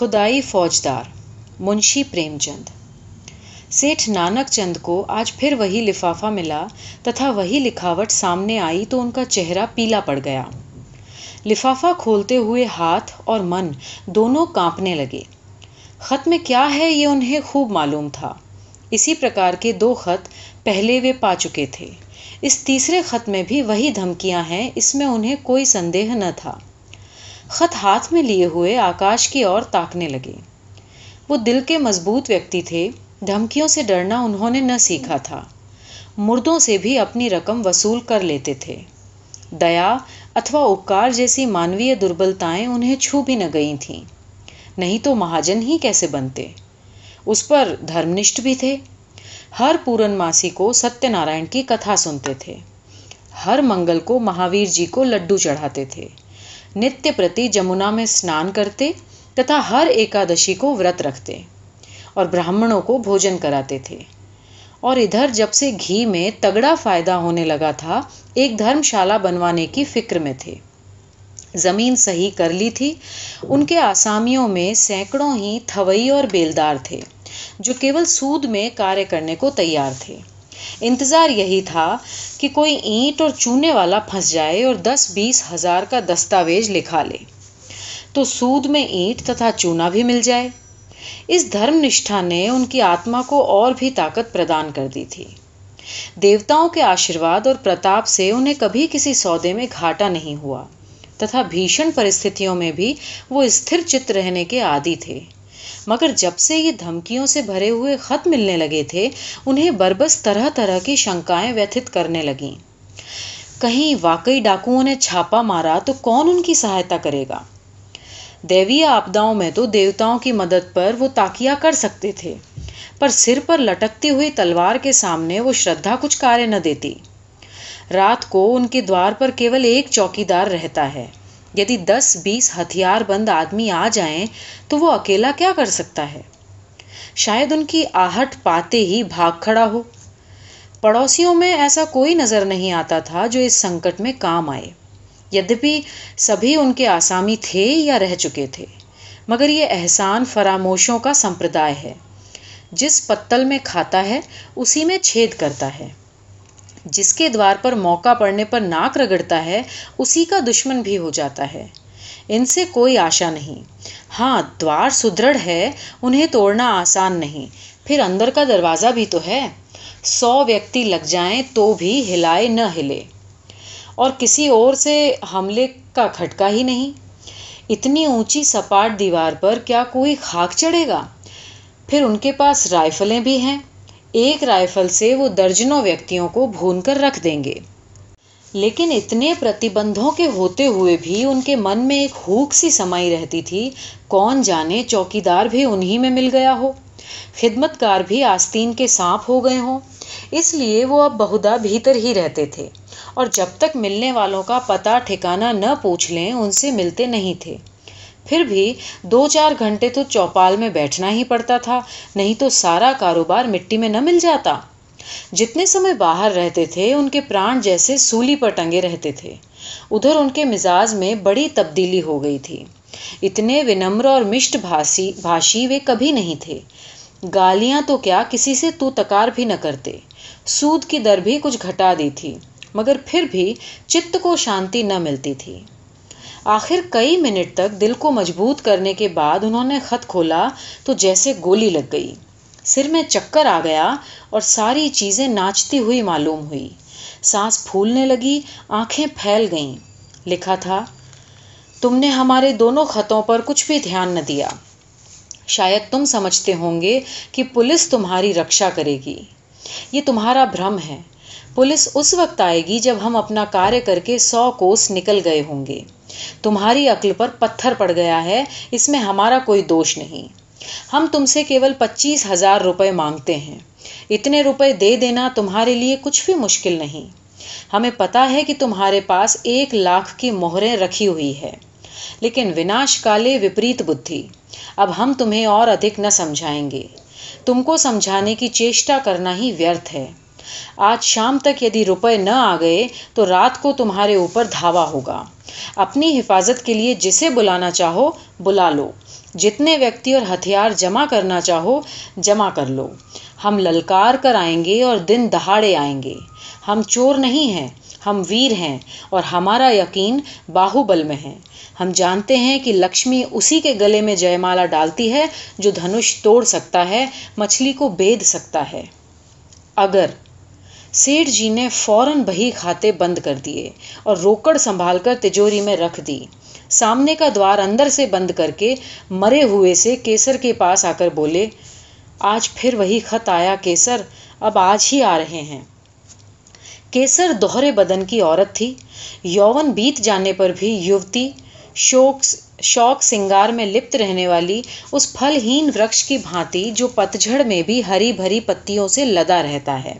خدائی فوجدار، منشی پریم چند سیٹھ نانک چند کو آج پھر وہی لفافہ ملا تتھا وہی لکھاوٹ سامنے آئی تو ان کا چہرہ پیلا پڑ گیا۔ لفافہ کھولتے ہوئے ہاتھ اور من دونوں کانپنے لگے۔ خط میں کیا ہے یہ انہیں خوب معلوم تھا۔ اسی پرکار کے دو خط پہلے وہ پا چکے تھے۔ اس تیسرے خط میں بھی وہی دھمکیاں ہیں، اس میں انہیں کوئی سندیہ نہ تھا۔ خط ہاتھ میں لیے ہوئے آکاش کی اور تاکنے لگے۔ وہ دل کے مضبوط ویکتی تھے، دھمکیوں سے ڈرنا انہوں نے نہ سیکھا تھا۔ مردوں سے بھی اپنی رقم وصول کر لیتے تھے۔ دیا اتوا اپکار جیسی مانوی دربلتائیں انہیں چھو بھی نہ گئی تھیں۔ نہیں تو مہاجن ہی کیسے بنتے؟ اس پر دھرمنشٹ بھی تھے۔ ہر پورن ماسی کو ستیہ نارائن کی کتھا سنتے تھے۔ ہر منگل کو مہاویر جی کو لڈو چڑھاتے تھے۔ نتیہ پرتی جمنا میں اسنان کرتے تتھا ہر ایکادشی کو ورت رکھتے اور براہمنوں کو بھوجن کراتے تھے۔ اور ادھر جب سے گھی میں تگڑا فائدہ ہونے لگا تھا، ایک دھرم شالا بنوانے کی فکر میں تھے۔ زمین صحیح کر لی تھی، ان کے آسامیوں میں سینکڑوں ہی تھوئی اور بیلدار تھے، جو کیول سود میں کاریہ کرنے کو تیار تھے۔ انتظار یہی تھا کہ کوئی اینٹ اور چونے والا پھنس جائے اور دس بیس ہزار کا دستاویز لکھا لے۔ تو سود میں اینٹ تتھا چونا بھی مل جائے۔ اس دھرم نشٹھا نے ان کی آتما کو اور بھی طاقت پردان کر دی تھی۔ دیوتاؤں کے آشرواد اور پرتاپ سے انہیں کبھی کسی سودے میں گھاٹا نہیں ہوا۔ تتھا بھیشن پرستھتوں میں بھی وہ استھر چت رہنے کے عادی تھے۔ مگر جب سے یہ دھمکیوں سے بھرے ہوئے خط ملنے لگے تھے، انہیں بربس طرح طرح کی شنکائیں ویتھت کرنے لگیں۔ کہیں واقعی ڈاکوؤں نے چھاپا مارا تو کون ان کی سہایتا کرے گا؟ دیوی آپداؤں میں تو دیوتاؤں کی مدد پر وہ تاکیا کر سکتے تھے، پر سر پر لٹکتی ہوئی تلوار کے سامنے وہ شردھا کچھ کارے نہ دیتی۔ رات کو ان کے دوار پر کیول ایک چوکی دار رہتا ہے۔ یدی دس بیس ہتھیار بند آدمی آ جائیں تو وہ اکیلا کیا کر سکتا ہے؟ شاید ان کی آہٹ پاتے ہی بھاگ کھڑا ہو۔ پڑوسیوں میں ایسا کوئی نظر نہیں آتا تھا جو اس سنکٹ میں کام آئے۔ یدپی سبھی ان کے آسامی تھے یا رہ چکے تھے، مگر یہ احسان فراموشوں کا سمپردائے ہے۔ جس پتل میں کھاتا ہے، اسی میں چھید کرتا ہے۔ جس کے دوار پر موقع پڑنے پر ناک رگڑتا ہے، اسی کا دشمن بھی ہو جاتا ہے۔ ان سے کوئی آشا نہیں۔ ہاں دوار سدھڑ ہے، انہیں توڑنا آسان نہیں۔ پھر اندر کا دروازہ بھی تو ہے۔ سو ویکتی لگ جائیں تو بھی ہلائے نہ ہلے۔ اور کسی اور سے حملے کا کھٹکا ہی نہیں۔ اتنی اونچی سپاٹ دیوار پر کیا کوئی خاک چڑھے گا؟ پھر ان کے پاس رائفلیں بھی ہیں۔ ایک رائفل سے وہ درجنوں ویکتیوں کو بھون کر رکھ دیں گے۔ لیکن اتنے پرتیبندھوں کے ہوتے ہوئے بھی ان کے من میں ایک ہوک سی سمائی رہتی تھی، کون جانے چوکی دار بھی انہی میں مل گیا ہو۔ خدمت کار بھی آستین کے سانپ ہو گئے ہوں۔ اس لیے وہ اب بہدا بھیتر ہی رہتے تھے۔ اور جب تک ملنے والوں کا پتا ٹھکانا نہ پوچھ لیں، ان سے ملتے نہیں تھے۔ پھر بھی دو چار گھنٹے تو چوپال میں بیٹھنا ہی پڑتا تھا، نہیں تو سارا کاروبار مٹی میں نہ مل جاتا۔ جتنے سمے باہر رہتے تھے، ان کے پران جیسے سولی پر ٹنگے رہتے تھے۔ ادھر ان کے مزاج میں بڑی تبدیلی ہو گئی تھی۔ اتنے ونمر اور مشٹ بھاشی بھاشی وہ کبھی نہیں تھے۔ گالیاں تو کیا کسی سے تو تکار بھی نہ کرتے۔ سود کی در بھی کچھ گھٹا دی تھی، مگر پھر بھی چت کو شانتی نہ ملتی تھی۔ آخر کئی منٹ تک دل کو مضبوط کرنے کے بعد انہوں نے خط کھولا تو جیسے گولی لگ گئی۔ سر میں چکر آ گیا اور ساری چیزیں ناچتی ہوئی معلوم ہوئی۔ سانس پھولنے لگی، آنکھیں پھیل گئیں۔ لکھا تھا، تم نے ہمارے دونوں خطوں پر کچھ بھی دھیان نہ دیا۔ شاید تم سمجھتے ہوں گے کہ پولیس تمہاری رکشا کرے گی۔ یہ تمہارا بھرم ہے۔ پولیس اس وقت آئے گی جب ہم اپنا کاریہ کر کے سو کوس نکل گئے ہوں گے۔ تمہاری عقل پر پتھر پڑ گیا ہے، اس میں ہمارا کوئی دوش نہیں۔ ہم تم سے کیول پچیس ہزار روپے مانگتے ہیں۔ اتنے روپے دے دینا تمہارے لیے کچھ بھی مشکل نہیں۔ ہمیں پتا ہے کہ تمہارے پاس ایک لاکھ کی مہریں رکھی ہوئی ہے۔ لیکن وناش کالے وپریت بدھی۔ اب ہم تمہیں اور ادھک نہ سمجھائیں گے۔ تم کو سمجھانے کی چیشٹا کرنا ہی ویرتھ ہے۔ آج شام تک یدی روپے نہ آ گئے تو رات کو تمہارے اوپر دھاوا ہوگا۔ اپنی حفاظت کے لیے جسے بلانا چاہو، بلا لو۔ جتنے ویکتی اور ہتھیار جمع کرنا چاہو، جمع کر لو۔ ہم للکار کر آئیں گے اور دن دہاڑے آئیں گے۔ ہم چور نہیں ہیں، ہم ویر ہیں اور ہمارا یقین باہو بل میں ہے۔ ہم جانتے ہیں کہ لکشمی اسی کے گلے میں جے مالا ڈالتی ہے جو دھنش توڑ سکتا ہے، مچھلی کو بید سکتا ہے۔ اگر سیٹھ جی نے فوراً بہی کھاتے بند کر دیے اور روکڑ سنبھال کر تجوری میں رکھ دی۔ سامنے کا دوار اندر سے بند کر کے مرے ہوئے سے کیسر کے پاس آ کر بولے، آج پھر وہی خط آیا کیسر، اب آج ہی آ رہے ہیں۔ کیسر دوہرے بدن کی عورت تھی۔ یوون بیت جانے پر بھی یوتی شوق شوق سنگار میں لپت رہنے والی اس پھل ہین ورکش کی بھانتی جو پتجھڑ میں بھی ہری بھری پتیوں سے لدا رہتا ہے۔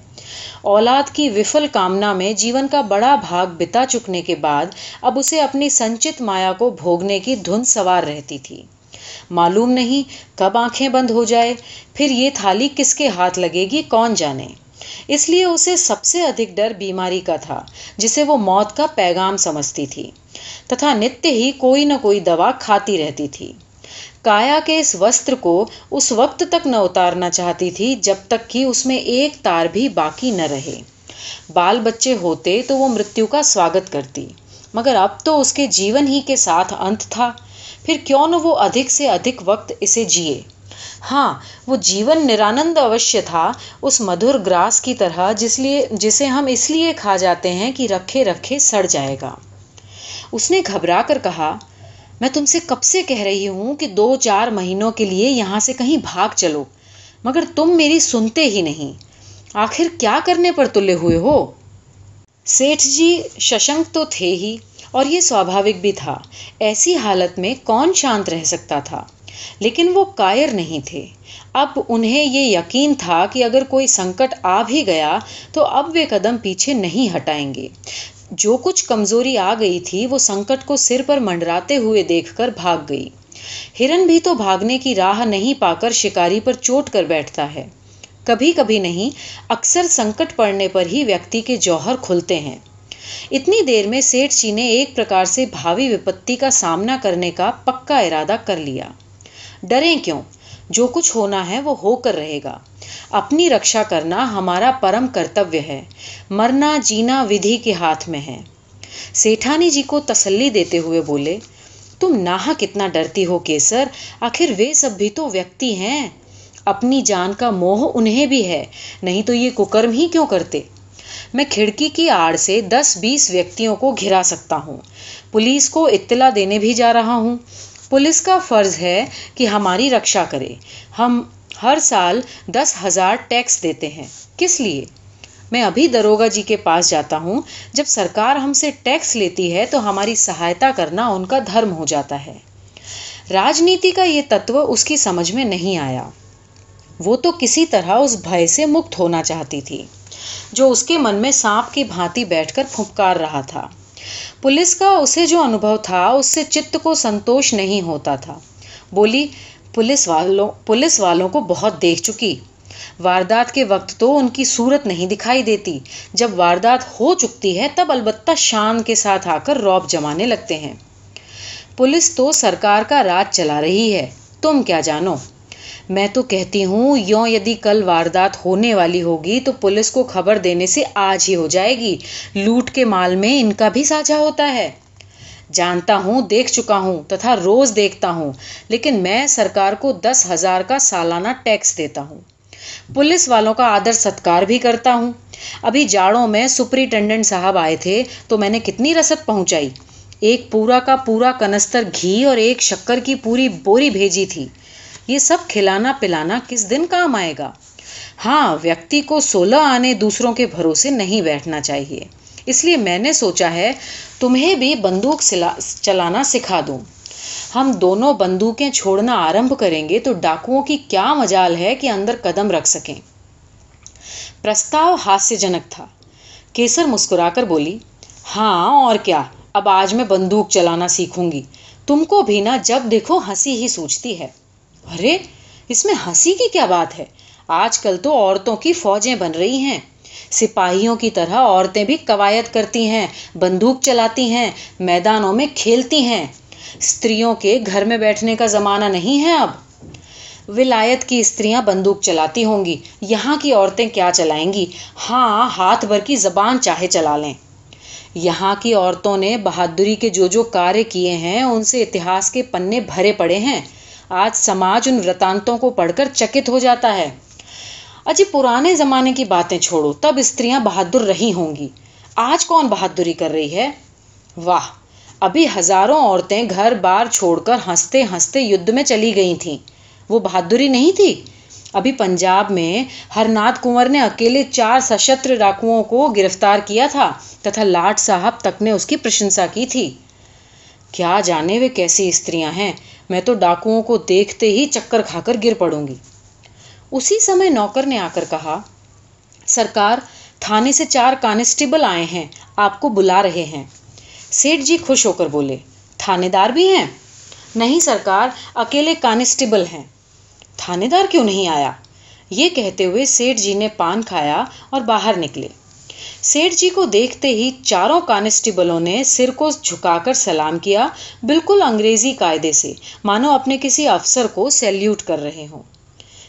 اولاد کی وفل کامنا میں جیون کا بڑا بھاگ بتا چکنے کے بعد اب اسے اپنی سنچت مایا کو بھوگنے کی دھن سوار رہتی تھی۔ معلوم نہیں کب آنکھیں بند ہو جائے، پھر یہ تھالی کس کے ہاتھ لگے گی، کون جانے؟ اس لیے اسے سب سے ادھک ڈر بیماری کا تھا، جسے وہ موت کا پیغام سمجھتی تھی۔ تتھا نتیہ ہی کوئی نہ کوئی دوا کھاتی رہتی تھی۔ کایا کے اس وسطر کو اس وقت تک نہ اتارنا چاہتی تھی جب تک کہ اس میں ایک تار بھی باقی نہ رہے۔ بال بچے ہوتے تو وہ مرتیو کا سواگت کرتی، مگر اب تو اس کے جیون ہی کے ساتھ انت تھا۔ پھر کیوں نہ وہ ادھک سے ادھک وقت اسے جیے۔ ہاں وہ جیون نرانند اوشیہ تھا، اس مدھر گراس کی طرح، جس لیے، جسے ہم اس لیے کھا جاتے ہیں کہ رکھے رکھے سڑ جائے گا۔ اس نے گھبرا کر کہا میں تم سے کب سے کہہ رہی ہوں کہ دو چار مہینوں کے لیے یہاں سے کہیں بھاگ چلو؟ مگر تم میری سنتے ہی نہیں۔ آخر کیا کرنے پر تلے ہوئے ہو؟ سیٹھ جی ششنک تو تھے ہی، اور یہ سوابھاوک بھی تھا۔ ایسی حالت میں کون شانت رہ سکتا تھا؟ لیکن وہ کائر نہیں تھے۔ اب انہیں یہ یقین تھا کہ اگر کوئی سنکٹ آ بھی گیا تو اب وہ قدم پیچھے نہیں ہٹائیں گے۔ جو کچھ کمزوری آ گئی تھی وہ سنکٹ کو سر پر منڈراتے ہوئے دیکھ کر بھاگ گئی۔ ہرن بھی تو بھاگنے کی راہ نہیں پا کر شکاری پر چوٹ کر بیٹھتا ہے۔ کبھی کبھی نہیں، اکثر سنکٹ پڑنے پر ہی ویکتی کے جوہر کھلتے ہیں۔ اتنی دیر میں سیٹھ جی نے ایک پرکار سے بھاوی وپتی کا سامنا کرنے کا پکا ارادہ کر لیا۔ ڈریں کیوں؟ جو کچھ ہونا ہے وہ ہو کر رہے گا۔ اپنی رکشا کرنا ہمارا پرم کرتویہ ہے۔ مرنا، جینا ودھی کے ہاتھ میں ہے۔ سیٹھانی جی کو تسلی دیتے ہوئے بولے، تم ناہ کتنا ڈرتی ہو کیسر؟ آخر وہ سب بھی تو ویکتی ہیں۔ اپنی جان کا موہ انہیں بھی ہے۔ نہیں تو یہ ککرم ہی کیوں کرتے؟ میں کھڑکی کی آڑ سے دس بیس ویکتیوں کو گھرا سکتا ہوں۔ پولیس کو اطلاع دینے بھی جا رہا ہوں۔ پولیس کا فرض ہے کہ ہماری رکشا کرے۔ ہم ہر سال دس ہزار ٹیکس دیتے ہیں۔ کس لیے؟ میں ابھی دروگا جی کے پاس جاتا ہوں۔ جب سرکار ہم سے ٹیکس لیتی ہے تو ہماری سہایتا کرنا ان کا دھرم ہو جاتا ہے۔ راجنیتی کا یہ تتو اس کی سمجھ میں نہیں آیا۔ وہ تو کسی طرح اس بھائی سے مکت ہونا چاہتی تھی، جو اس کے من میں سانپ کی بھانتی بیٹھ کر پھپکار رہا تھا۔ پولیس کا اسے جو انوبھو تھا، اس سے چت کو سنتوش نہیں ہوتا تھا۔ بولی، پولیس والوں پولیس والوں کو بہت دیکھ چکی۔ واردات کے وقت تو ان کی صورت نہیں دکھائی دیتی۔ جب واردات ہو چکتی ہے، تب البتہ شان کے ساتھ آ کر روب جمانے لگتے ہیں۔ پولیس تو سرکار کا راج چلا رہی ہے۔ تم کیا جانو؟ میں تو کہتی ہوں، یوں یدی کل واردات ہونے والی ہوگی تو پولیس کو خبر دینے سے آج ہی ہو جائے گی۔ لوٹ کے مال میں ان کا بھی ساجھا ہوتا ہے۔ جانتا ہوں، دیکھ چکا ہوں، تتھا روز دیکھتا ہوں، لیکن میں سرکار کو دس ہزار کا سالانہ ٹیکس دیتا ہوں۔ پولیس والوں کا آدر ستکار بھی کرتا ہوں۔ ابھی جاڑوں میں سپرنٹینڈنٹ صاحب آئے تھے تو میں نے کتنی رسد پہنچائی۔ ایک پورا کا پورا کنستر گھی اور ایک شکر کی پوری بوری بھیجی تھی۔ یہ سب کھلانا پلانا کس دن کام آئے گا؟ ہاں ویکتی کو سولہ آنے دوسروں کے بھروسے نہیں بیٹھنا چاہیے۔ اس لیے میں نے سوچا ہے، تمہیں بھی بندوق چلانا سکھا دوں۔ ہم دونوں بندوقیں چھوڑنا آرمبھ کریں گے تو ڈاکوؤں کی کیا مجال ہے کہ اندر قدم رکھ سکیں۔ پرستاؤ ہاسیہ جنک تھا۔ کیسر مسکرا کر بولی ہاں اور کیا؟ اب آج میں بندوق چلانا سیکھوں گی۔ تم کو بھی نہ جب دیکھو ہنسی ہی سوچتی ہے۔ ارے، اس میں ہنسی کی کیا بات ہے؟ آج کل تو عورتوں کی فوجیں بن رہی ہیں۔ سپاہیوں کی طرح عورتیں بھی قوایت کرتی ہیں، بندوق چلاتی ہیں، میدانوں میں کھیلتی ہیں۔ استریوں کے گھر میں بیٹھنے کا زمانہ نہیں ہے اب۔ ولایت کی استریاں بندوق چلاتی ہوں گی۔ یہاں کی عورتیں کیا چلائیں گی؟ ہاں ہاتھ بھر کی زبان چاہے چلا لیں۔ یہاں کی عورتوں نے بہادری کے جو جو کارے کیے ہیں، ان سے اتہاس کے پنے بھرے پڑے ہیں۔ آج سماج ان ورتانتوں کو پڑھ کر چکت ہو جاتا ہے۔ اچھی پرانے زمانے کی باتیں چھوڑو، تب استریاں بہادر رہی ہوں گی۔ آج کون بہادری کر رہی ہے؟ واہ، ابھی ہزاروں عورتیں گھر بار چھوڑ کر ہنستے ہنستے ید میں چلی گئی تھیں۔ وہ بہادری نہیں تھی؟ ابھی پنجاب میں ہرنات کنور نے اکیلے چار سشتر ڈاکوؤں کو گرفتار کیا تھا، تتھا لاٹ صاحب تک نے اس کی پرشنسا کی تھی۔ کیا جانے وہ کیسی استریاں ہیں؟ میں تو ڈاکوؤں کو دیکھتے ہی چکر کھا کر گر پڑوں گی۔ اسی سمے نوکر نے آ کر کہا، سرکار، تھانے سے چار کانسٹیبل آئے ہیں، آپ کو بلا رہے ہیں۔ سیٹ جی خوش ہو کر بولے، تھانے دار بھی ہیں؟ نہیں سرکار، اکیلے کانسٹیبل ہیں۔ تھانے دار کیوں نہیں آیا؟ یہ کہتے ہوئے سیٹھ جی نے پان کھایا اور باہر نکلے۔ سیٹ جی کو دیکھتے ہی چاروں کانسٹیبلوں نے سر کو جھکا کر سلام کیا بالکل انگریزی قاعدے سے۔ مانو اپنے کسی افسر کو سیلیوٹ کر رہے ہوں۔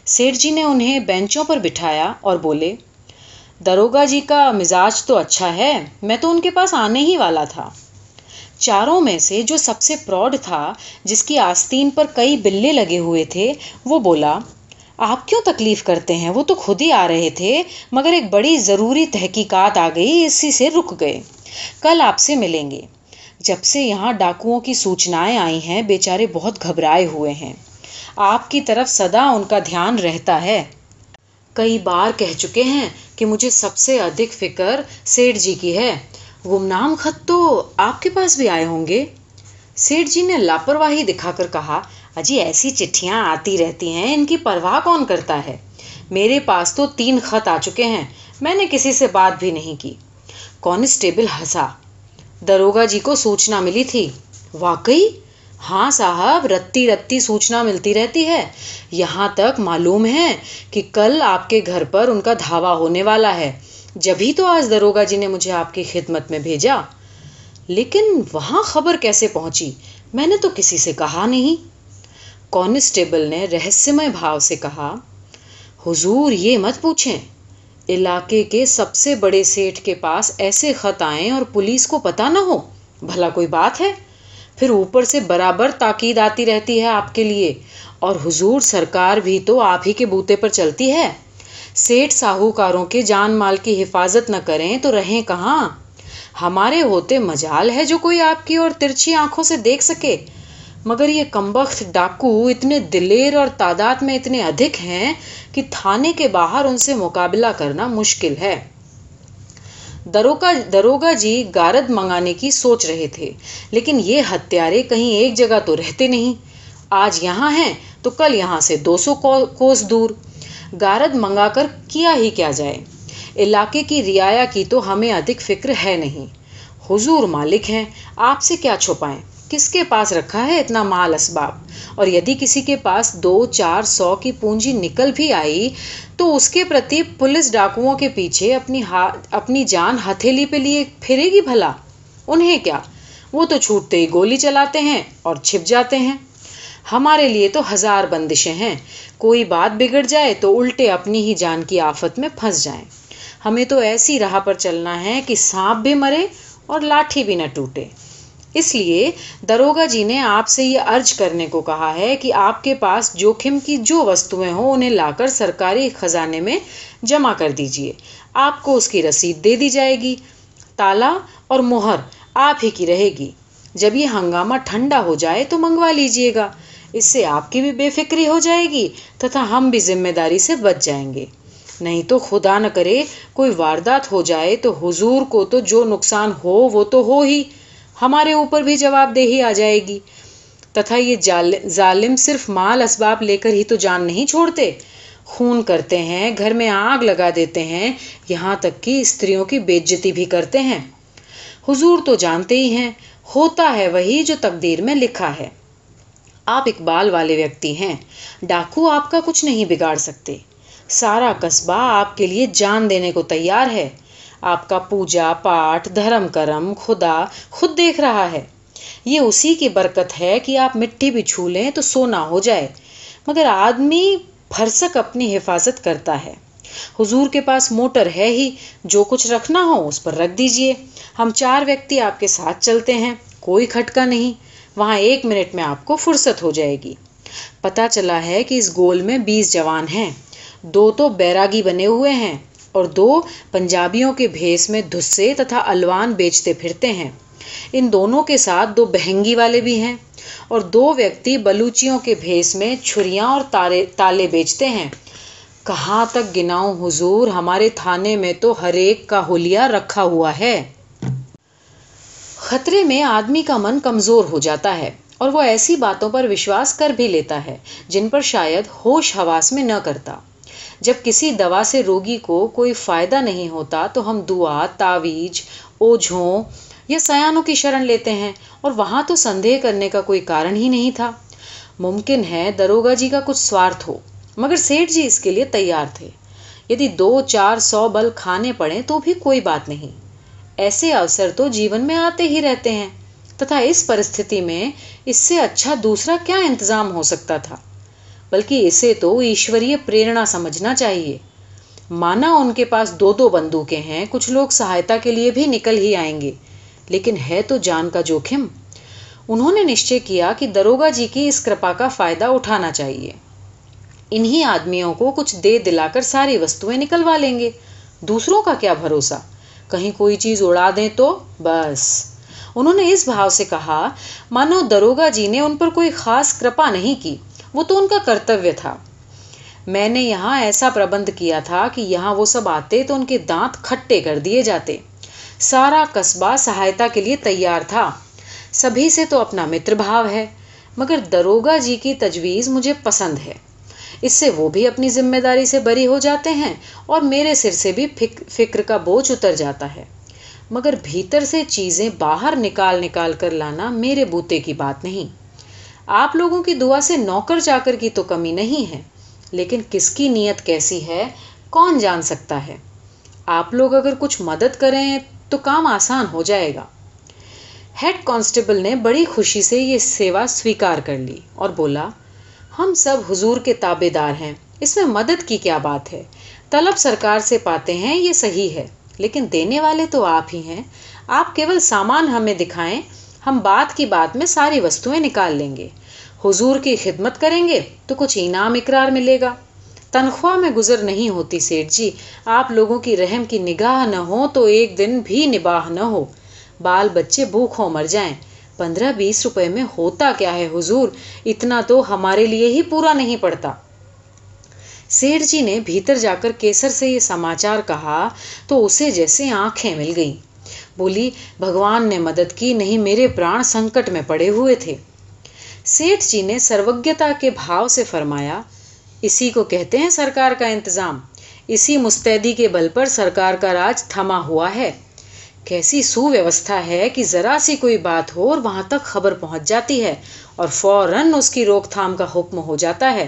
سیٹ جی نے انہیں بینچوں پر بٹھایا اور بولے، دروگا جی کا مزاج تو اچھا ہے، میں تو ان کے پاس آنے ہی والا تھا۔ چاروں میں سے جو سب سے پراڈ تھا، جس کی آستین پر کئی بلے لگے ہوئے تھے، وہ بولا آپ کیوں تکلیف کرتے ہیں؟ وہ تو خود ہی آ رہے تھے، مگر ایک بڑی ضروری تحقیقات آ گئی، اسی سے رک گئے۔ کل آپ سے ملیں گے۔ جب سے یہاں ڈاکوؤں کی سوچنائیں آئی ہیں، بیچارے بہت گھبرائے ہوئے ہیں۔ آپ کی طرف سدا ان کا دھیان رہتا ہے۔ کئی بار کہہ چکے ہیں کہ مجھے سب سے ادھک فکر سیٹھ جی کی ہے۔ گمنام خط تو آپ کے پاس بھی آئے ہوں گے۔ سیٹھ جی نے لاپرواہی دکھا کر کہا اجی، ایسی چٹھیاں آتی رہتی ہیں، ان کی پرواہ کون کرتا ہے؟ میرے پاس تو تین خط آ چکے ہیں، میں نے کسی سے بات بھی نہیں کی۔ کانسٹیبل ہنسا۔ دروگا جی کو سوچنا ملی تھی۔ واقعی؟ ہاں صاحب، رتی رتی سوچنا ملتی رہتی ہے۔ یہاں تک معلوم ہے کہ کل آپ کے گھر پر ان کا دھاوا ہونے والا ہے۔ جبھی تو آج دروگا جی نے مجھے آپ کی خدمت میں بھیجا۔ لیکن وہاں خبر کیسے پہنچی؟ میں نے تو کسی سے کہا نہیں۔ کانسٹیبل نے رہسیہ بھاؤ سے کہا، حضور یہ مت پوچھیں، علاقے کے سب سے بڑے سیٹھ کے پاس ایسے خط آئیں اور پولیس کو پتہ نہ ہو۔ بھلا کوئی بات ہے؟ پھر اوپر سے برابر تاکید آتی رہتی ہے آپ کے لیے، اور حضور سرکار بھی تو آپ ہی کے بوتے پر چلتی ہے۔ سیٹ ساہوکاروں کے جان مال کی حفاظت نہ کریں تو رہیں کہاں؟ ہمارے ہوتے مجال ہے جو کوئی آپ کی اور ترچھی آنکھوں سے دیکھ سکے۔ مگر یہ کمبخت ڈاکو اتنے دلیر اور تعداد میں اتنے ادھک ہیں کہ تھانے کے باہر ان سے مقابلہ کرنا مشکل ہے۔ دروگا دروگا جی گارد منگانے کی سوچ رہے تھے، لیکن یہ ہتھیارے کہیں ایک جگہ تو رہتے نہیں۔ آج یہاں ہیں تو کل یہاں سے دو سو کوس دور۔ گارد منگا کر کیا ہی کیا جائے۔ علاقے کی رعایا کی تو ہمیں ادھک فکر ہے نہیں۔ حضور مالک ہیں، آپ سے کیا چھپائیں؟ کس کے پاس رکھا ہے اتنا مال اسباب؟ اور یدی کسی کے پاس دو چار سو کی پونجی نکل بھی آئی، تو اس کے پرتی پولیس ڈاکوؤں کے پیچھے اپنی اپنی جان ہتھیلی پہ لیے پھرے گی بھلا؟ انہیں کیا؟ وہ تو چھوٹتے ہی گولی چلاتے ہیں اور چھپ جاتے ہیں۔ ہمارے لیے تو ہزار بندشیں ہیں۔ کوئی بات بگڑ جائے تو الٹے اپنی ہی جان کی آفت میں پھنس جائیں۔ ہمیں تو ایسی راہ پر چلنا ہے کہ سانپ بھی مرے اور لاٹھی بھی نہ ٹوٹے۔ اس لیے دروگا جی نے آپ سے یہ عرض کرنے کو کہا ہے کہ آپ کے پاس جوکھم کی جو وستویں ہوں انہیں لا کر سرکاری خزانے میں جمع کر دیجیے آپ کو اس کی رسید دے دی جائے گی۔ تالا اور مہر آپ ہی کی رہے گی۔ جب یہ ہنگامہ ٹھنڈا ہو جائے تو منگوا لیجیے گا۔ اس سے آپ کی بھی بے فکری ہو جائے گی تتھا ہم بھی ذمہ داری سے بچ جائیں گے۔ نہیں تو خدا نہ کرے کوئی واردات ہو جائے تو حضور کو تو جو نقصان ہو وہ تو ہو ہی۔ ہمارے اوپر بھی جواب دہی آ جائے گی۔ تتھا یہ ظالم صرف مال اسباب لے کر ہی تو جان نہیں چھوڑتے۔ خون کرتے ہیں، گھر میں آگ لگا دیتے ہیں، یہاں تک کہ استریوں کی بےجتی بھی کرتے ہیں۔ حضور تو جانتے ہی ہیں، ہوتا ہے وہی جو تقدیر میں لکھا ہے۔ آپ اقبال والے ویکتی ہیں، ڈاکو آپ کا کچھ نہیں بگاڑ سکتے۔ سارا قصبہ آپ کے لیے جان دینے کو تیار ہے۔ آپ کا پوجا پاٹ دھرم، کرم، خدا خود دیکھ رہا ہے۔ یہ اسی کی برکت ہے کہ آپ مٹی بھی چھو لیں تو سونا ہو جائے۔ مگر آدمی بھرسک اپنی حفاظت کرتا ہے۔ حضور کے پاس موٹر ہے ہی، جو کچھ رکھنا ہو اس پر رکھ دیجیے۔ ہم چار ویکتی آپ کے ساتھ چلتے ہیں، کوئی کھٹکا نہیں۔ وہاں ایک منٹ میں آپ کو فرصت ہو جائے گی۔ پتہ چلا ہے کہ اس گول میں بیس جوان ہیں۔ دو تو بیراگی بنے ہوئے ہیں۔ اور دو پنجابیوں کے بھیس میں دھسے تتھا الوان بیچتے پھرتے ہیں۔ ان دونوں کے ساتھ دو بہنگی والے بھی ہیں اور دو ویکتی بلوچیوں کے بھیس میں چھریاں اور تارے، تالے بیچتے ہیں۔ کہاں تک گناؤں حضور، ہمارے تھانے میں تو ہر ایک کا ہولیا رکھا ہوا ہے۔ خطرے میں آدمی کا من کمزور ہو جاتا ہے اور وہ ایسی باتوں پر وشواس کر بھی لیتا ہے جن پر شاید ہوش حواس میں نہ کرتا۔ جب کسی دوا سے روگی کو کوئی فائدہ نہیں ہوتا تو ہم دعا تعویج اوجھوں یا سیانوں کی شرن لیتے ہیں اور وہاں تو سندے کرنے کا کوئی کارن ہی نہیں تھا۔ ممکن ہے دروگا جی کا کچھ سوارتھ ہو، مگر سیٹھ جی اس کے لیے تیار تھے۔ یدی دو، چار سو بل کھانے پڑے تو بھی کوئی بات نہیں۔ ایسے اوسر تو جیون میں آتے ہی رہتے ہیں۔ تتھا اس پرستھتی میں اس سے اچھا دوسرا کیا انتظام ہو سکتا تھا؟ بلکہ اسے تو ایشوریہ پریرنا سمجھنا چاہیے۔ مانا ان کے پاس دو دو بندوقیں ہیں، کچھ لوگ سہایتا کے لیے بھی نکل ہی آئیں گے۔ لیکن ہے تو جان کا جوخم انہوں نے نشچے کیا کہ دروگا جی کی اس کرپا کا فائدہ اٹھانا چاہیے۔ انہی آدمیوں کو کچھ دے دلا کر ساری وستویں نکلوا لیں گے۔ دوسروں کا کیا بھروسہ؟ کہیں کوئی چیز اڑا دیں تو بس۔ انہوں نے اس بھاؤ سے کہا، مانو دروگا جی نے ان پر کوئی خاص کرپا نہیں کی۔ وہ تو ان کا کرتویہ تھا۔ میں نے یہاں ایسا پربند کیا تھا کہ یہاں وہ سب آتے تو ان کے دانت کھٹے کر دیے جاتے۔ سارا قصبہ سہایتا کے لیے تیار تھا۔ سبھی سے تو اپنا متر بھاؤ ہے، مگر دروگا جی کی تجویز مجھے پسند ہے۔ اس سے وہ بھی اپنی ذمہ داری سے بری ہو جاتے ہیں اور میرے سر سے بھی فکر کا بوجھ اتر جاتا ہے۔ مگر بھیتر سے چیزیں باہر نکال نکال کر لانا میرے بوتے کی بات نہیں۔ آپ لوگوں کی دعا سے نوکر جا کر کی تو کمی نہیں ہے، لیکن کس کی نیت کیسی ہے، کون جان سکتا ہے؟ آپ لوگ اگر کچھ مدد کریں تو کام آسان ہو جائے گا۔ ہیڈ کانسٹیبل نے بڑی خوشی سے یہ سیوا سویکار کر لی اور بولا، ہم سب حضور کے تابے دار ہیں، اس میں مدد کی کیا بات ہے؟ طلب سرکار سے پاتے ہیں یہ صحیح ہے، لیکن دینے والے تو آپ ہی ہیں۔ آپ کیول سامان ہمیں دکھائیں، ہم بات کی بات میں ساری وستویں نکال لیں گے۔ حضور کی خدمت کریں گے تو کچھ انعام اقرار ملے گا۔ تنخواہ میں گزر نہیں ہوتی سیٹ جی۔ آپ لوگوں کی رحم کی نگاہ نہ ہو تو ایک دن بھی نباہ نہ ہو۔ بال بچے بھوکھوں مر جائیں۔ پندرہ بیس روپے میں ہوتا کیا ہے حضور؟ اتنا تو ہمارے لیے ہی پورا نہیں پڑتا۔ سیٹھ جی نے بھیتر جا کر کیسر سے یہ سماچار کہا تو اسے جیسے آنکھیں مل گئیں۔ بولی، بھگوان نے مدد کی، نہیں میرے پران سنکٹ میں پڑے ہوئے تھے۔ سیٹھ جی نے سروگتا کے بھاؤ سے فرمایا، اسی کو کہتے ہیں سرکار کا انتظام۔ اسی مستعدی کے بل پر سرکار کا راج تھما ہوا ہے۔ کیسی سو ویوستھا ہے کہ ذرا سی کوئی بات ہو اور وہاں تک خبر پہنچ جاتی ہے اور فوراً اس کی روک تھام کا حکم ہو جاتا ہے۔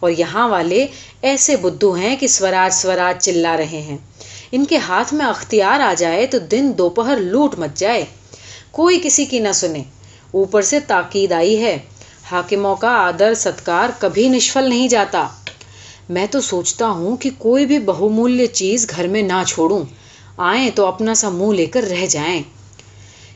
اور یہاں والے ایسے بدھو ہیں کہ سوراج سوراج چلا رہے ہیں۔ ان کے ہاتھ میں اختیار آ جائے تو دن دوپہر لوٹ مچ جائے۔ کوئی کسی کی نہ سنے۔ اوپر سے تاکید آئی ہے۔ حاکموں کا آدر ستکار کبھی نشفل نہیں جاتا۔ میں تو سوچتا ہوں کہ کوئی بھی بہومولیہ چیز گھر میں نہ چھوڑوں۔ آئیں تو اپنا سا منہ لے کر رہ جائیں۔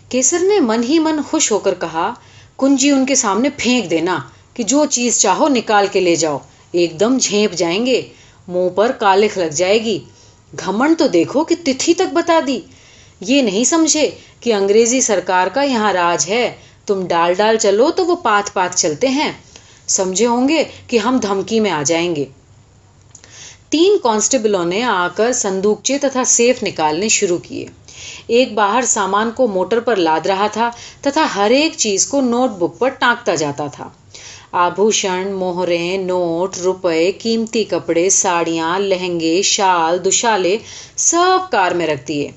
کیسر نے من ہی من خوش ہو کر کہا، کنجی ان کے سامنے پھینک دینا کہ جو چیز چاہو نکال کے لے جاؤ۔ ایک دم جھیپ جائیں گے۔ منہ پر کالخ لگ جائے گی۔ گھمنڈ تو دیکھو کہ تتھی تک بتا دی۔ یہ نہیں سمجھے کہ انگریزی سرکار کا یہاں راج ہے۔ تم ڈال ڈال چلو تو وہ پات پات چلتے ہیں۔ سمجھے ہوں گے کہ ہم دھمکی میں آ جائیں گے۔ تین کانسٹیبلوں نے آ کر صندوقچے تتھا سیف نکالنے شروع کیے۔ ایک باہر سامان کو موٹر پر لاد رہا تھا تتھا ہر ایک چیز کو نوٹ بک پر ٹانکتا جاتا تھا۔ آبھوشن موہرے نوٹ، روپے، قیمتی کپڑے، ساڑیاں، لہنگے، شال، دشالے سب کار میں رکھ دیے۔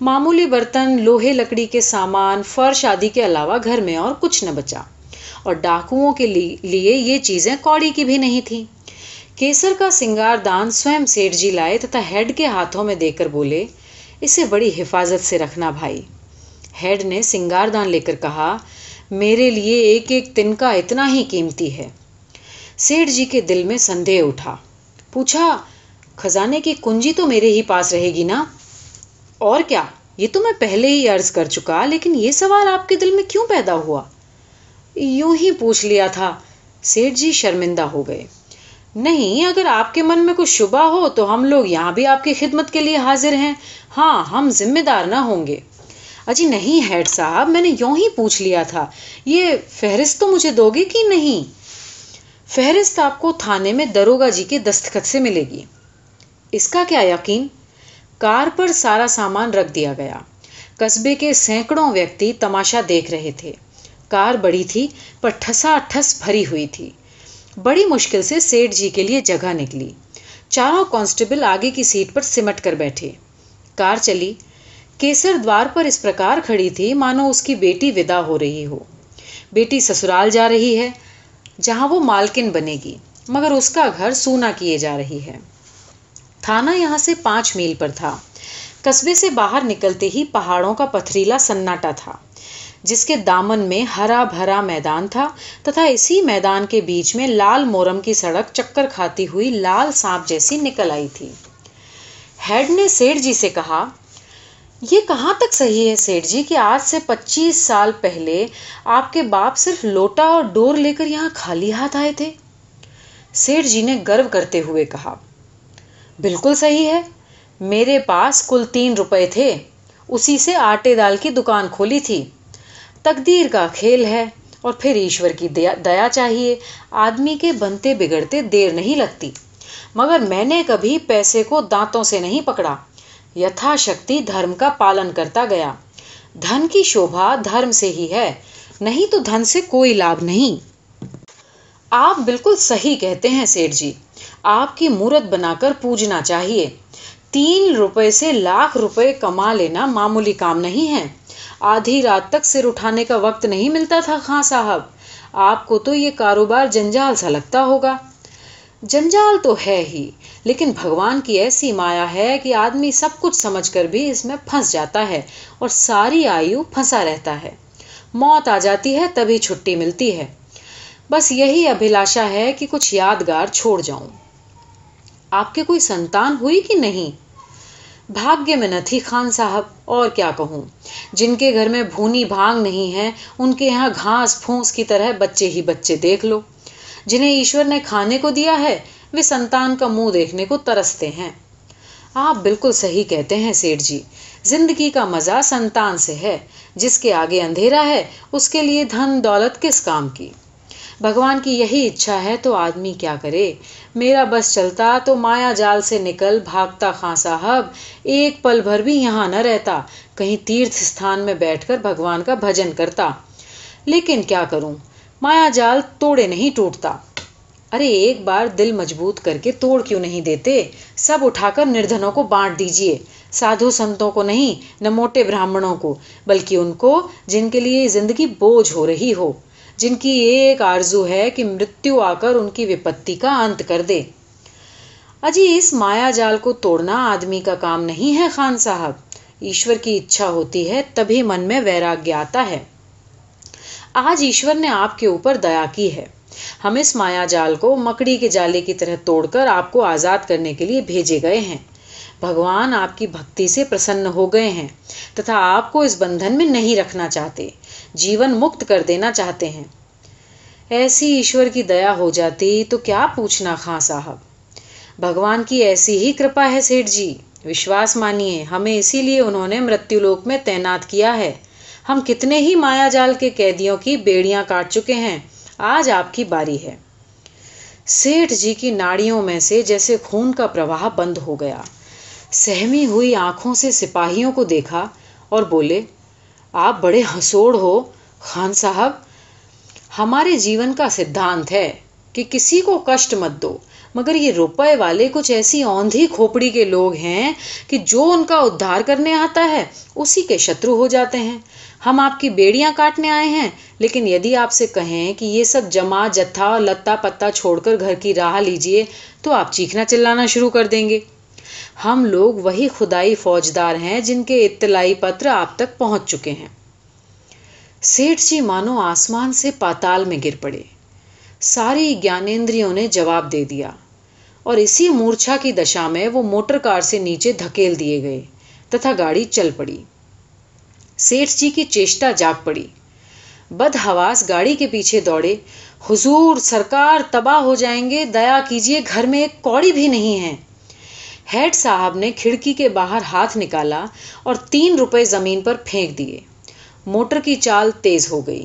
معمولی برتن، لوہے لکڑی کے سامان فرش آدی کے علاوہ گھر میں اور کچھ نہ بچا۔ اور ڈاکوؤں کے لیے یہ چیزیں کوڑی کی بھی نہیں تھیں۔ کیسر کا سنگار دان سوئم سیٹ جی لائے تتھا ہیڈ کے ہاتھوں میں دے کر بولے، اسے بڑی حفاظت سے رکھنا بھائی۔ ہیڈ نے سنگار دان لے کر کہا، میرے لیے ایک ایک تن کا اتنا ہی قیمتی ہے۔ سیٹھ جی کے دل میں سندے اٹھا۔ پوچھا، خزانے کی کنجی تو میرے ہی پاس رہے گی نا؟ اور کیا؟ یہ تو میں پہلے ہی عرض کر چکا، لیکن یہ سوال آپ کے دل میں کیوں پیدا ہوا؟ یوں ہی پوچھ لیا تھا۔ سیٹھ جی شرمندہ ہو گئے۔ نہیں، اگر آپ کے من میں کچھ شبہ ہو تو ہم لوگ یہاں بھی آپ کی خدمت کے لیے حاضر ہیں۔ ہاں ہم ذمہ دار نہ ہوں گے۔ اجی نہیں ہیڈ صاحب، میں نے یوں ہی پوچھ لیا تھا۔ یہ فہرست تو مجھے دو گے کہ نہیں؟ فہرست آپ کو تھانے میں دروگا جی کے دستخط سے ملے گی۔ اس کا کیا یقین؟ کار پر سارا سامان رکھ دیا گیا۔ قصبے کے سینکڑوں ویکتی تماشا دیکھ رہے تھے۔ کار بڑی تھی، پر ٹھسا ٹھس بھری ہوئی تھی۔ بڑی مشکل سے سیٹھ جی کے لیے جگہ نکلی۔ چاروں کانسٹیبل آگے کی سیٹ پر سمٹ کر بیٹھے۔ کار چلی۔ کیسر دوار پر اس پرکار کھڑی تھی، مانو اس کی بیٹی ودا ہو رہی ہو۔ بیٹی سسرال جا رہی ہے، جہاں وہ مالکن بنے گی، مگر اس کا گھر سونا کیے جا رہی ہے۔ تھانہ یہاں سے پانچ میل پر تھا۔ قصبے سے باہر نکلتے ہی پہاڑوں کا پتھریلا سناٹا تھا، جس کے دامن میں ہرا بھرا میدان تھا تتھا اسی میدان کے بیچ میں لال مورم کی سڑک چکر کھاتی ہوئی لال سانپ جیسی نکل آئی تھی۔ ہیڈ نے سیٹھ جی سے کہا، یہ کہاں تک صحیح ہے سیٹھ جی کہ آج سے پچیس سال پہلے آپ کے باپ صرف لوٹا اور ڈور لے کر یہاں خالی ہاتھ آئے تھے؟ سیٹھ جی نے گرو کرتے ہوئے کہا بالکل صحیح ہے۔ میرے پاس کل تین روپے تھے۔ اسی سے آٹے دال کی دکان کھولی تھی۔ تقدیر کا کھیل ہے اور پھر ایشور کی دیا چاہیے۔ آدمی کے بنتے بگڑتے دیر نہیں لگتی۔ مگر میں نے کبھی پیسے کو دانتوں سے نہیں پکڑا۔ یتھا شکتی دھرم کا پالن کرتا گیا۔ دھن کی شوبھا دھرم سے ہی ہے۔ نہیں تو دھن سے کوئی لابھ نہیں۔ آپ بالکل صحیح کہتے ہیں سیٹھ جی۔ آپ کی مورت بنا کر پوجنا چاہیے۔ تین روپے سے لاکھ روپے کما لینا معمولی کام نہیں ہے۔ آدھی رات تک سر اٹھانے کا وقت نہیں ملتا تھا خاں صاحب۔ آپ کو تو یہ کاروبار جنجال سا لگتا ہوگا۔ جنجال تو ہے ہی، لیکن بھگوان کی ایسی مایا ہے کہ آدمی سب کچھ سمجھ کر بھی اس میں پھنس جاتا ہے اور ساری آیو پھنسا رہتا ہے۔ موت آ جاتی ہے، تبھی چھٹی ملتی ہے۔ بس یہی ابھیلاشا ہے کہ کچھ یادگار چھوڑ جاؤں۔ آپ کے کوئی سنتان ہوئی کہ نہیں؟ بھاگیہ میں نہ تھی خان صاحب، اور کیا کہوں؟ جن کے گھر میں بھونی بھانگ نہیں ہے، ان کے یہاں گھاس پھونس کی طرح بچے ہی بچے دیکھ لو۔ جنہیں ایشور نے کھانے کو دیا ہے، وہ سنتان کا منہ دیکھنے کو ترستے ہیں۔ آپ بالکل صحیح کہتے ہیں، سیٹھ جی۔ زندگی کا مزہ سنتان سے ہے۔ جس کے آگے اندھیرا ہے، اس کے لیے دھن دولت کس کام کی؟ بھگوان کی یہی اچھا ہے تو آدمی کیا کرے؟ میرا بس چلتا تو مایا جال سے نکل بھاگتا خاں صاحب، ایک پل بھر بھی یہاں نہ رہتا، کہیں تیرتھ استھان میں بیٹھ کر بھگوان کا بھجن کرتا۔ لیکن کیا کروں؟ مایا جال توڑے نہیں ٹوٹتا۔ ارے ایک بار دل مضبوط کر کے توڑ کیوں نہیں دیتے؟ سب اٹھا کر نردھنوں کو بانٹ دیجیے سادھو سنتوں کو نہیں، نہ موٹے براہمنوں کو، بلکہ ان کو جن کے لیے زندگی بوجھ ہو رہی ہو۔ جن کی یہ ایک آرزو ہے کہ مرتیو آ کر ان کی وپتی کا انت کر دے۔ اجی، اس مایا جال کو توڑنا آدمی کا کام نہیں ہے خان صاحب۔ ایشور کی اچھا ہوتی ہے، تبھی من میں ویراگیہ آتا ہے۔ آج ایشور نے آپ کے اوپر دیا کی ہے۔ ہم اس مایا جال کو مکڑی کے جالے کی طرح توڑ کر آپ کو آزاد کرنے کے لیے بھیجے گئے ہیں۔ بھگوان آپ کی بھکتی سے پرسن ہو گئے ہیں، تتھا آپ کو اس بندھن میں نہیں رکھنا چاہتے۔ جیون مکت کر دینا چاہتے ہیں۔ ایسی ایشور کی دیا ہو جاتی تو کیا پوچھنا خاں صاحب؟ بھگوان کی ایسی ہی کرپا ہے سیٹھ جی۔ وشواس مانیے، ہمیں اسی لیے انہوں نے مرتیو لوک میں تعینات کیا ہے۔ ہم کتنے ہی مایا جال کے قیدیوں کی بیڑیاں کاٹ چکے ہیں۔ آج آپ کی باری ہے۔ سیٹھ جی کی ناڑیوں میں سے جیسے خون کا پرواہ بند ہو گیا۔ سہمی ہوئی آنکھوں سے سپاہیوں کو دیکھا اور بولے آپ بڑے ہسوڑ ہو، خان صاحب، ہمارے جیون کا سدھانت ہے کہ کسی کو کشٹ مت دو۔ مگر یہ روپے والے کچھ ایسی اوندھی کھوپڑی کے لوگ ہیں کہ جو ان کا ادھار کرنے آتا ہے، اسی کے شترو ہو جاتے ہیں۔ ہم آپ کی بیڑیاں کاٹنے آئے ہیں، لیکن یدی آپ سے کہیں کہ یہ سب جمع، جتھا لتا پتا چھوڑ کر گھر کی راہ لیجیے تو آپ چیخنا چلانا شروع کر دیں گے۔ ہم لوگ وہی خدائی فوجدار ہیں جن کے اطلاعی پتر آپ تک پہنچ چکے ہیں۔ سیٹھ جی مانو آسمان سے پاتال میں گر پڑے۔ ساری گیانیندریوں نے جواب دے دیا۔ اور اسی مورچھا کی دشا میں وہ موٹر کار سے نیچے دھکیل دیے گئے تتھا گاڑی چل پڑی۔ سیٹھ جی کی چیشٹا جاگ پڑی۔ بد حواس گاڑی کے پیچھے دوڑے۔ حضور سرکار تباہ ہو جائیں گے، دیا کیجیے گھر میں ایک کوڑی بھی نہیں ہے۔ ہیڈ صاحب نے کھڑکی کے باہر ہاتھ نکالا اور تین روپے زمین پر پھینک دیے۔ موٹر کی چال تیز ہو گئی۔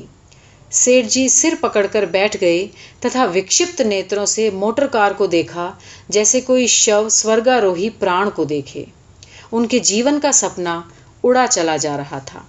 سیٹ جی سر پکڑ کر بیٹھ گئے تتھا وکشپت نیتروں سے موٹر کار کو دیکھا جیسے کوئی شو سورگاروہی پران کو دیکھے۔ ان کے جیون کا سپنا اڑا چلا جا رہا تھا۔